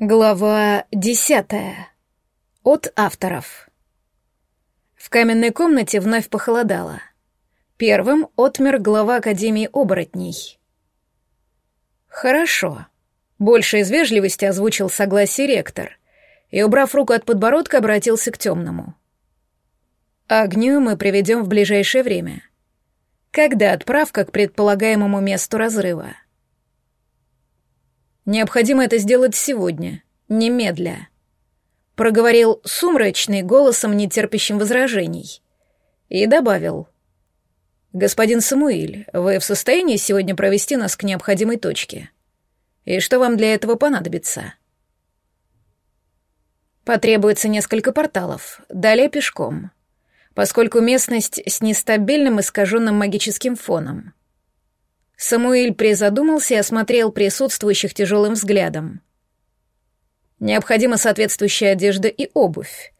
Глава десятая. От авторов. В каменной комнате вновь похолодало. Первым отмер глава Академии оборотней. «Хорошо», — больше из вежливости озвучил согласие ректор и, убрав руку от подбородка, обратился к темному. «Огню мы приведем в ближайшее время. Когда отправка к предполагаемому месту разрыва?» Необходимо это сделать сегодня, немедля. Проговорил сумрачный голосом, нетерпящим возражений. И добавил. «Господин Самуиль, вы в состоянии сегодня провести нас к необходимой точке? И что вам для этого понадобится?» Потребуется несколько порталов, далее пешком, поскольку местность с нестабильным искаженным магическим фоном — Самуэль призадумался и осмотрел присутствующих тяжелым взглядом. Необходима соответствующая одежда и обувь.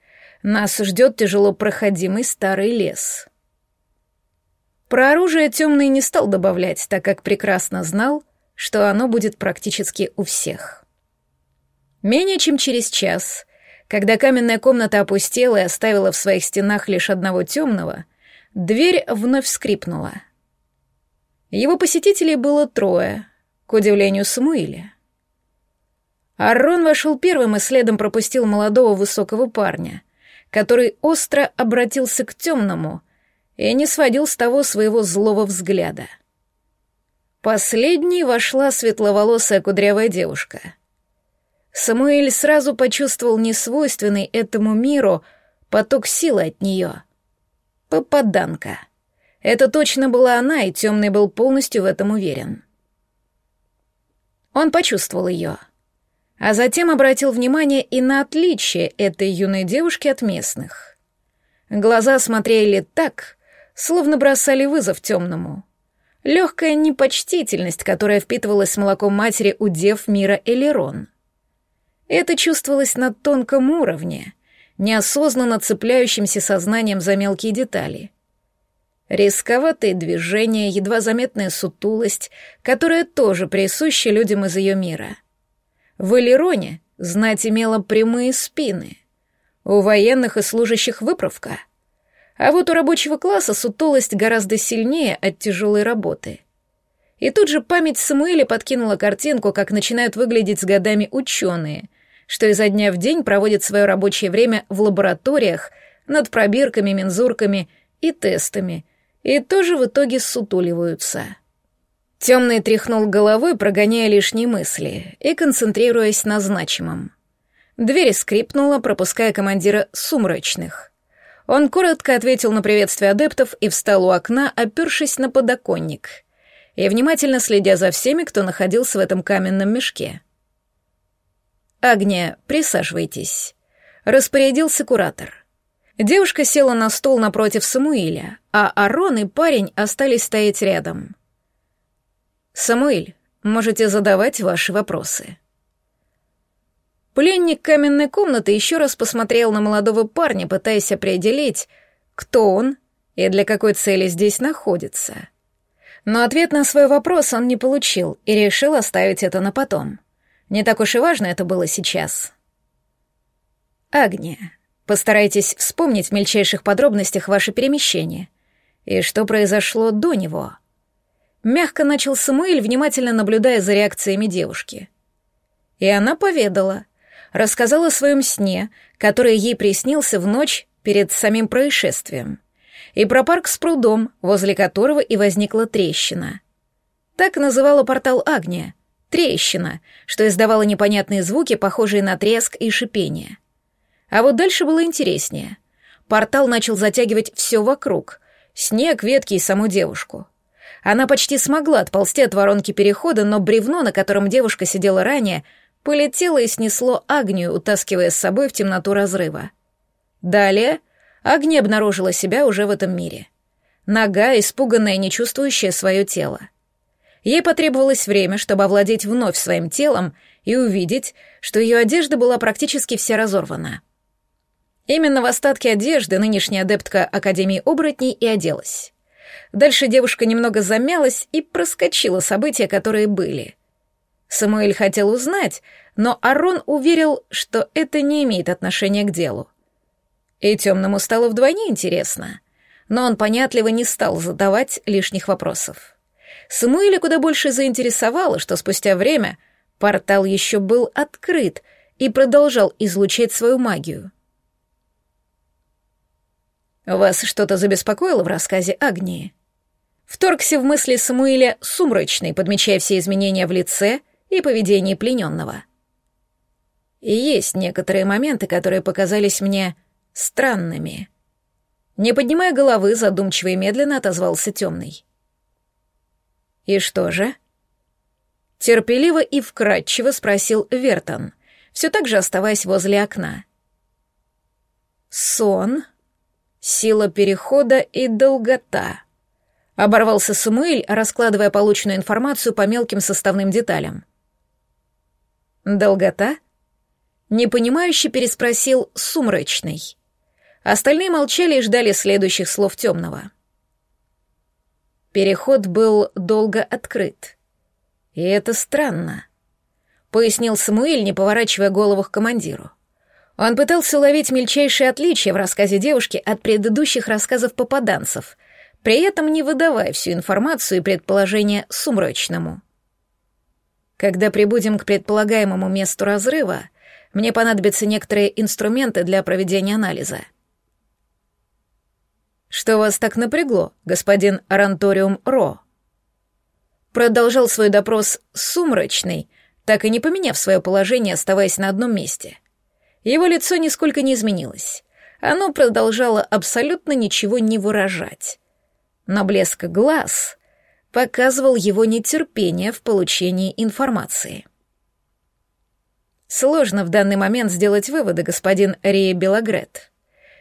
Нас ждет тяжело проходимый старый лес. Про оружие темный не стал добавлять, так как прекрасно знал, что оно будет практически у всех. Менее чем через час, когда каменная комната опустела и оставила в своих стенах лишь одного темного, дверь вновь скрипнула — его посетителей было трое, к удивлению Самуиля. Аррон вошел первым и следом пропустил молодого высокого парня, который остро обратился к темному и не сводил с того своего злого взгляда. Последней вошла светловолосая кудрявая девушка. Самуэль сразу почувствовал несвойственный этому миру поток силы от нее. Попаданка — это точно была она, и темный был полностью в этом уверен. Он почувствовал ее, а затем обратил внимание и на отличие этой юной девушки от местных. Глаза смотрели так, словно бросали вызов темному. Легкая непочтительность, которая впитывалась молоком матери у дев мира Элерон. Это чувствовалось на тонком уровне, неосознанно цепляющимся сознанием за мелкие детали. Рисковатые движения, едва заметная сутулость, которая тоже присуща людям из ее мира. В Элероне знать имела прямые спины. У военных и служащих выправка. А вот у рабочего класса сутулость гораздо сильнее от тяжелой работы. И тут же память Самуэля подкинула картинку, как начинают выглядеть с годами ученые, что изо дня в день проводят свое рабочее время в лабораториях над пробирками, мензурками и тестами — и тоже в итоге сутуливаются. Темный тряхнул головой, прогоняя лишние мысли и концентрируясь на значимом. Дверь скрипнула, пропуская командира сумрачных. Он коротко ответил на приветствие адептов и встал у окна, опершись на подоконник, и внимательно следя за всеми, кто находился в этом каменном мешке. «Агния, присаживайтесь», — распорядился куратор. Девушка села на стол напротив Самуиля, а Арон и парень остались стоять рядом. «Самуиль, можете задавать ваши вопросы». Пленник каменной комнаты еще раз посмотрел на молодого парня, пытаясь определить, кто он и для какой цели здесь находится. Но ответ на свой вопрос он не получил и решил оставить это на потом. Не так уж и важно это было сейчас. «Агния, Постарайтесь вспомнить в мельчайших подробностях ваше перемещение и что произошло до него. Мягко начал Самуэль, внимательно наблюдая за реакциями девушки. И она поведала, рассказала о своем сне, который ей приснился в ночь перед самим происшествием, и про парк с прудом, возле которого и возникла трещина. Так называла портал Агния — трещина, что издавала непонятные звуки, похожие на треск и шипение — а вот дальше было интереснее. Портал начал затягивать все вокруг. Снег, ветки и саму девушку. Она почти смогла отползти от воронки перехода, но бревно, на котором девушка сидела ранее, полетело и снесло Агнию, утаскивая с собой в темноту разрыва. Далее Агния обнаружила себя уже в этом мире. Нога, испуганная, не чувствующая свое тело. Ей потребовалось время, чтобы овладеть вновь своим телом и увидеть, что ее одежда была практически вся разорвана. Именно в остатке одежды нынешняя адептка Академии оборотней и оделась. Дальше девушка немного замялась и проскочила события, которые были. Самуэль хотел узнать, но Арон уверил, что это не имеет отношения к делу. И темному стало вдвойне интересно, но он понятливо не стал задавать лишних вопросов. Самуэля куда больше заинтересовало, что спустя время портал еще был открыт и продолжал излучать свою магию. «Вас что-то забеспокоило в рассказе Агнии?» Вторгся в мысли Самуэля сумрачный, подмечая все изменения в лице и поведении плененного. И есть некоторые моменты, которые показались мне странными. Не поднимая головы, задумчиво и медленно отозвался темный. «И что же?» Терпеливо и вкратчиво спросил Вертон, все так же оставаясь возле окна. «Сон, сила перехода и долгота», — оборвался Самуэль, раскладывая полученную информацию по мелким составным деталям. «Долгота?» — непонимающе переспросил Сумрачный. Остальные молчали и ждали следующих слов темного. Переход был долго открыт. И это странно, пояснил Самуэль, не поворачивая голову к командиру. Он пытался уловить мельчайшие отличия в рассказе девушки от предыдущих рассказов попаданцев, при этом не выдавая всю информацию и предположения сумрачному. Когда прибудем к предполагаемому месту разрыва, мне понадобятся некоторые инструменты для проведения анализа — «Что вас так напрягло, господин Аранториум Ро?» Продолжал свой допрос сумрачный, так и не поменяв свое положение, оставаясь на одном месте. Его лицо нисколько не изменилось. Оно продолжало абсолютно ничего не выражать. Но блеск глаз показывал его нетерпение в получении информации. Сложно в данный момент сделать выводы, господин Рия Белогрет.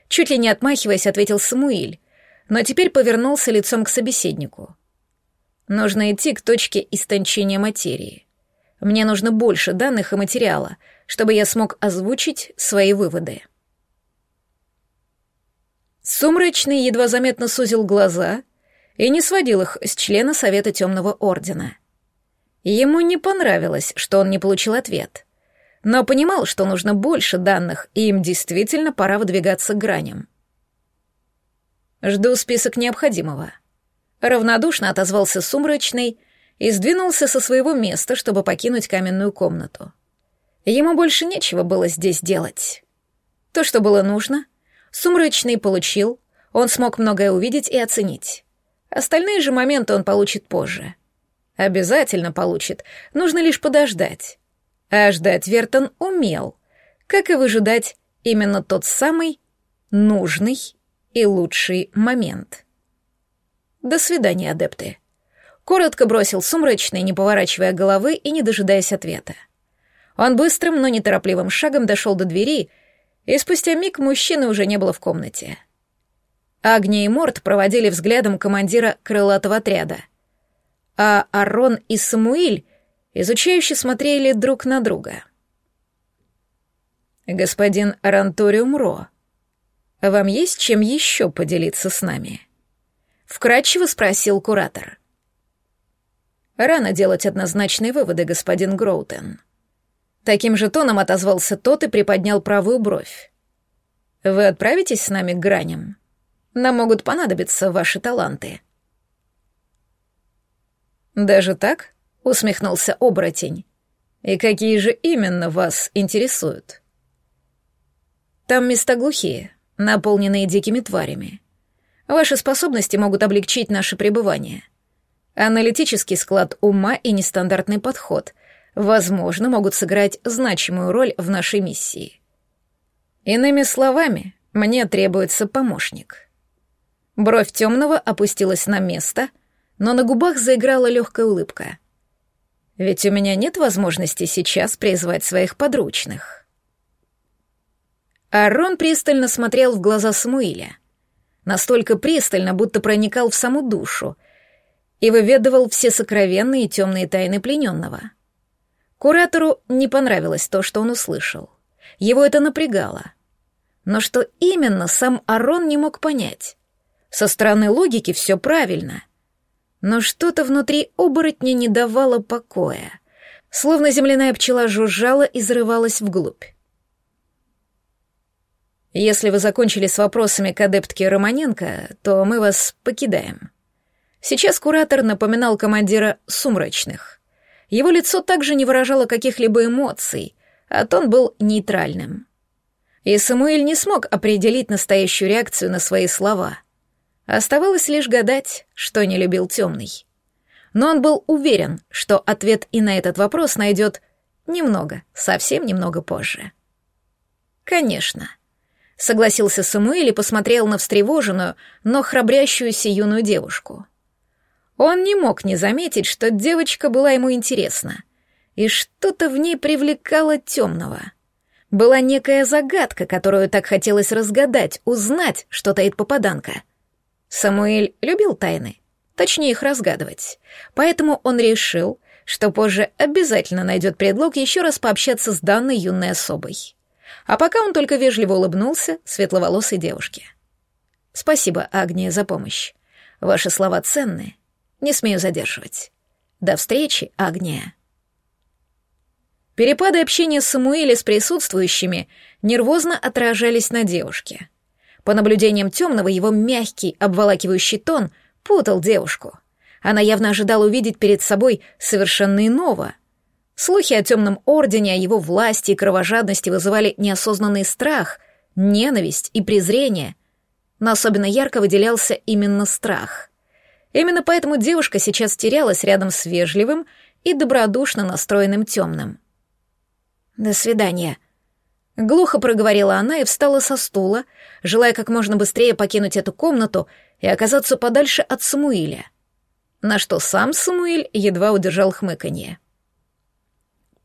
Чуть ли не отмахиваясь, ответил Самуиль, но теперь повернулся лицом к собеседнику. Нужно идти к точке истончения материи. Мне нужно больше данных и материала, чтобы я смог озвучить свои выводы. Сумрачный едва заметно сузил глаза и не сводил их с члена Совета Темного Ордена. Ему не понравилось, что он не получил ответ, но понимал, что нужно больше данных, и им действительно пора выдвигаться к граням. Жду список необходимого. Равнодушно отозвался сумрачный и сдвинулся со своего места, чтобы покинуть каменную комнату. Ему больше нечего было здесь делать. То, что было нужно, сумрачный получил, он смог многое увидеть и оценить. Остальные же моменты он получит позже. Обязательно получит, нужно лишь подождать. А ждать Вертон умел, как и выжидать именно тот самый нужный и лучший момент. До свидания, адепты. Коротко бросил сумрачный, не поворачивая головы и не дожидаясь ответа. Он быстрым, но неторопливым шагом дошел до двери, и спустя миг мужчины уже не было в комнате. Агния и Морт проводили взглядом командира крылатого отряда, а Арон и Самуиль изучающе смотрели друг на друга. «Господин Аранториум Ро», вам есть чем еще поделиться с нами?» Вкратчиво спросил куратор. «Рано делать однозначные выводы, господин Гроутен». Таким же тоном отозвался тот и приподнял правую бровь. «Вы отправитесь с нами к граням? Нам могут понадобиться ваши таланты». «Даже так?» — усмехнулся оборотень. «И какие же именно вас интересуют?» «Там места глухие, наполненные дикими тварями. Ваши способности могут облегчить наше пребывание. Аналитический склад ума и нестандартный подход, возможно, могут сыграть значимую роль в нашей миссии. Иными словами, мне требуется помощник. Бровь темного опустилась на место, но на губах заиграла легкая улыбка. Ведь у меня нет возможности сейчас призвать своих подручных. Арон пристально смотрел в глаза Самуиля. Настолько пристально, будто проникал в саму душу и выведывал все сокровенные и темные тайны плененного. Куратору не понравилось то, что он услышал. Его это напрягало. Но что именно, сам Арон не мог понять. Со стороны логики все правильно. Но что-то внутри оборотня не давало покоя. Словно земляная пчела жужжала и зарывалась вглубь. Если вы закончили с вопросами к адептке Романенко, то мы вас покидаем. Сейчас куратор напоминал командира сумрачных. Его лицо также не выражало каких-либо эмоций, а тон был нейтральным. И Самуэль не смог определить настоящую реакцию на свои слова. Оставалось лишь гадать, что не любил темный. Но он был уверен, что ответ и на этот вопрос найдет немного, совсем немного позже. Конечно. Согласился Самуэль и посмотрел на встревоженную, но храбрящуюся юную девушку. Он не мог не заметить, что девочка была ему интересна, и что-то в ней привлекало темного — была некая загадка, которую так хотелось разгадать, узнать, что таит попаданка. Самуэль любил тайны, точнее их разгадывать, поэтому он решил, что позже обязательно найдет предлог еще раз пообщаться с данной юной особой. А пока он только вежливо улыбнулся светловолосой девушке. «Спасибо, Агния, за помощь. Ваши слова ценны. Не смею задерживать. До встречи, Агния». Перепады общения Самуэля с присутствующими нервозно отражались на девушке. По наблюдениям темного, его мягкий, обволакивающий тон путал девушку. Она явно ожидала увидеть перед собой совершенно иного. Слухи о темном ордене, о его власти и кровожадности вызывали неосознанный страх, ненависть и презрение. Но особенно ярко выделялся именно страх. Именно поэтому девушка сейчас терялась рядом с вежливым и добродушно настроенным темным. «До свидания». Глухо проговорила она и встала со стула, желая как можно быстрее покинуть эту комнату и оказаться подальше от Самуиля. На что сам Самуиль едва удержал хмыканье.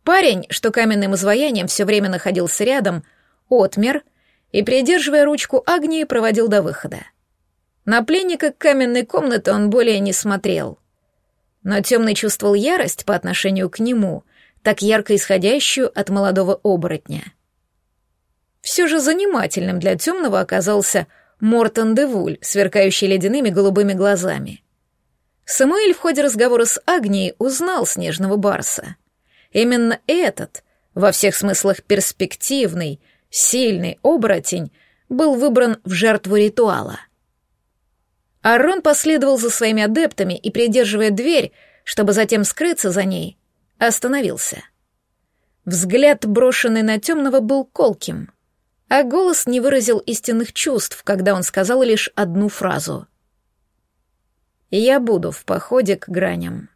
Парень, что каменным изваянием все время находился рядом, отмер и, придерживая ручку Агнии, проводил до выхода. На пленника каменной комнаты он более не смотрел. Но темный чувствовал ярость по отношению к нему — так ярко исходящую от молодого оборотня. Все же занимательным для темного оказался Мортон де Вуль, сверкающий ледяными голубыми глазами. Самуэль в ходе разговора с Агнией узнал снежного барса. Именно этот, во всех смыслах перспективный, сильный оборотень, был выбран в жертву ритуала. Арон последовал за своими адептами и, придерживая дверь, чтобы затем скрыться за ней, остановился. Взгляд, брошенный на темного, был колким, а голос не выразил истинных чувств, когда он сказал лишь одну фразу. «Я буду в походе к граням».